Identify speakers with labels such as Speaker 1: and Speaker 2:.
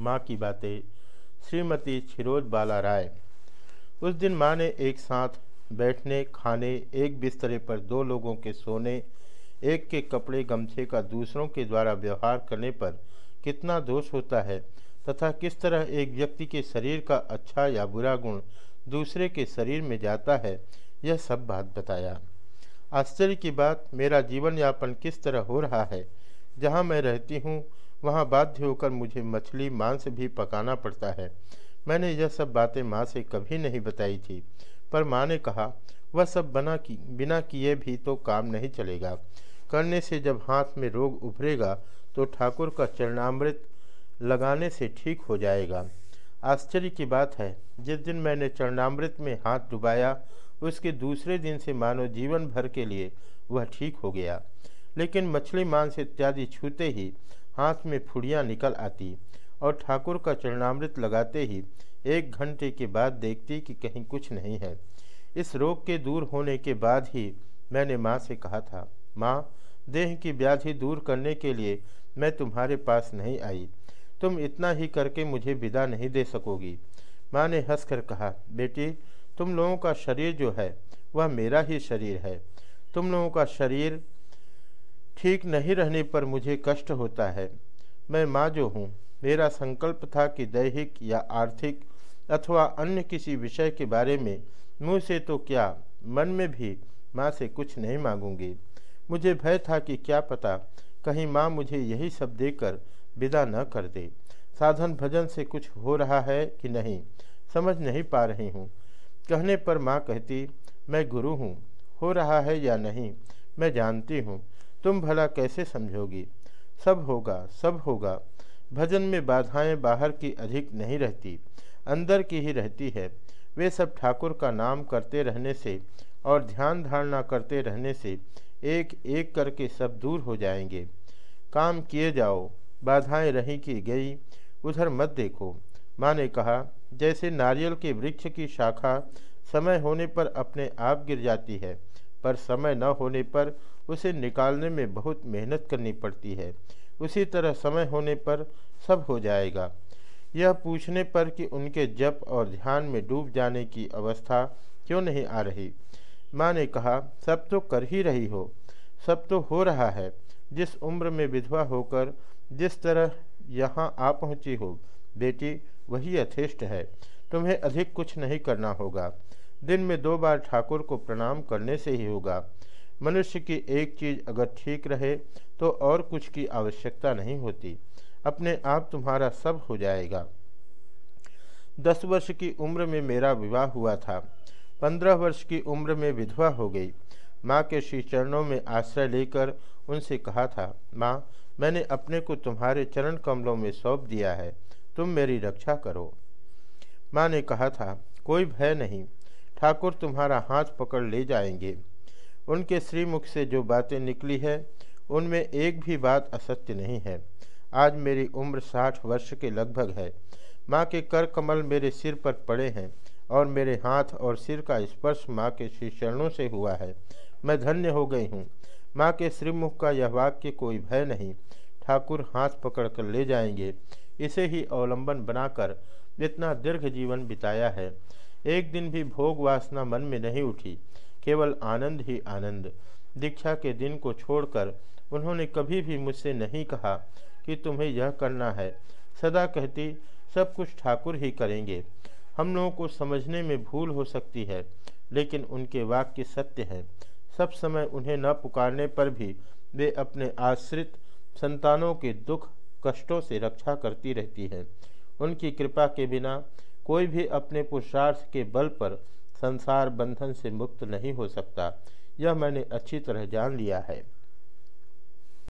Speaker 1: माँ की बातें। श्रीमती छिरोज बाला राय। उस दिन माँ ने एक साथ बैठने, खाने, एक बिस्तरे पर दो लोगों के सोने, एक के कपड़े गमछे का दूसरों के द्वारा व्यवहार करने पर कितना दोष होता है तथा किस तरह एक व्यक्ति के शरीर का अच्छा या बुरा गुण दूसरे के शरीर में जाता है, यह सब बात बताया। आश्चर्य की बात, मेरा जीवन यापन किस तरह हो रहा है? जहाँ मैं रहती हूँ वहाँ बाध्य होकर मुझे मछली मांस भी पकाना पड़ता है। मैंने यह सब बातें माँ से कभी नहीं बताई थी, पर माँ ने कहा, वह सब बना की, बिना किए भी तो काम नहीं चलेगा। करने से जब हाथ में रोग उभरेगा तो ठाकुर का चरणामृत लगाने से ठीक हो जाएगा। आश्चर्य की बात है, जिस दिन मैंने चरणामृत में हाथ डुबाया, उसके दूसरे दिन से मानो जीवन भर के लिए वह ठीक हो गया। लेकिन मछली मांस इत्यादि छूते ही हाथ में फुड़ियाँ निकल आती और ठाकुर का चरणामृत लगाते ही एक घंटे के बाद देखती कि कहीं कुछ नहीं है। इस रोग के दूर होने के बाद ही मैंने माँ से कहा था, माँ, देह की व्याधि दूर करने के लिए मैं तुम्हारे पास नहीं आई। तुम इतना ही करके मुझे विदा नहीं दे सकोगी। माँ ने हंसकर कहा, बेटी, तुम लोगों का शरीर जो है, वह मेरा ही शरीर है। तुम लोगों का शरीर ठीक नहीं रहने पर मुझे कष्ट होता है। मैं माँ जो हूँ। मेरा संकल्प था कि दैहिक या आर्थिक अथवा अन्य किसी विषय के बारे में मुँह से तो क्या, मन में भी माँ से कुछ नहीं मांगूँगी। मुझे भय था कि क्या पता कहीं माँ मुझे यही सब देकर विदा न कर दे। साधन भजन से कुछ हो रहा है कि नहीं, समझ नहीं पा रही हूँ। कहने पर माँ कहती, मैं गुरु हूँ, हो रहा है या नहीं, मैं जानती हूँ। तुम भला कैसे समझोगी? सब होगा सब होगा। भजन में बाधाएँ बाहर की अधिक नहीं रहती, अंदर की ही रहती है। वे सब ठाकुर का नाम करते रहने से और ध्यान धारणा करते रहने से एक एक करके सब दूर हो जाएँगे। काम किए जाओ, बाधाएँ रही की गई, उधर मत देखो। माँ ने कहा, जैसे नारियल के वृक्ष की शाखा समय होने पर अपने आप गिर जाती है पर समय न होने पर उसे निकालने में बहुत मेहनत करनी पड़ती है। उसी तरह समय होने पर सब हो जाएगा। यह पूछने पर कि उनके जप और ध्यान में डूब जाने की अवस्था क्यों नहीं आ रही? माँ ने कहा, सब तो कर ही रही हो। सब तो हो रहा है। जिस उम्र में विधवा होकर जिस तरह यहाँ आ पहुँची हो, बेटी, वही यथेष्ट है। तुम्हें अधिक कुछ नहीं करना होगा। दिन में दो बार ठाकुर को प्रणाम करने से ही होगा। मनुष्य की एक चीज़ अगर ठीक रहे तो और कुछ की आवश्यकता नहीं होती। अपने आप तुम्हारा सब हो जाएगा। दस वर्ष की उम्र में मेरा विवाह हुआ था। पंद्रह वर्ष की उम्र में विधवा हो गई। माँ के श्री चरणों में आश्रय लेकर उनसे कहा था, माँ, मैंने अपने को तुम्हारे चरण कमलों में सौंप दिया है। तुम मेरी रक्षा करो। माँ ने कहा था, कोई भय नहीं। ठाकुर तुम्हारा हाथ पकड़ ले जाएँगे। उनके श्रीमुख से जो बातें निकली है, उनमें एक भी बात असत्य नहीं है। आज मेरी उम्र साठ वर्ष के लगभग है। माँ के कर कमल मेरे सिर पर पड़े हैं और मेरे हाथ और सिर का स्पर्श माँ के श्री चरणों से हुआ है। मैं धन्य हो गई हूँ। माँ के श्रीमुख का यह वाक्य कोई भय नहीं। ठाकुर हाथ पकड़ कर ले जाएँगे। इसे ही अवलंबन बनाकर इतना दीर्घ जीवन बिताया है। एक दिन भी भोग वासना मन में नहीं उठी। केवल आनंद ही आनंद। दीक्षा के दिन को छोड़कर उन्होंने कभी भी मुझसे नहीं कहा कि तुम्हें यह करना है। सदा कहती, सब कुछ ठाकुर ही करेंगे। हम लोगों को समझने में भूल हो सकती है, लेकिन उनके वाक्य सत्य हैं। सब समय उन्हें न पुकारने पर भी वे अपने आश्रित संतानों के दुख कष्टों से रक्षा करती रहती है। उनकी कृपा के बिना कोई भी अपने पुरुषार्थ के बल पर संसार बंधन से मुक्त नहीं हो सकता। यह मैंने अच्छी तरह जान लिया है।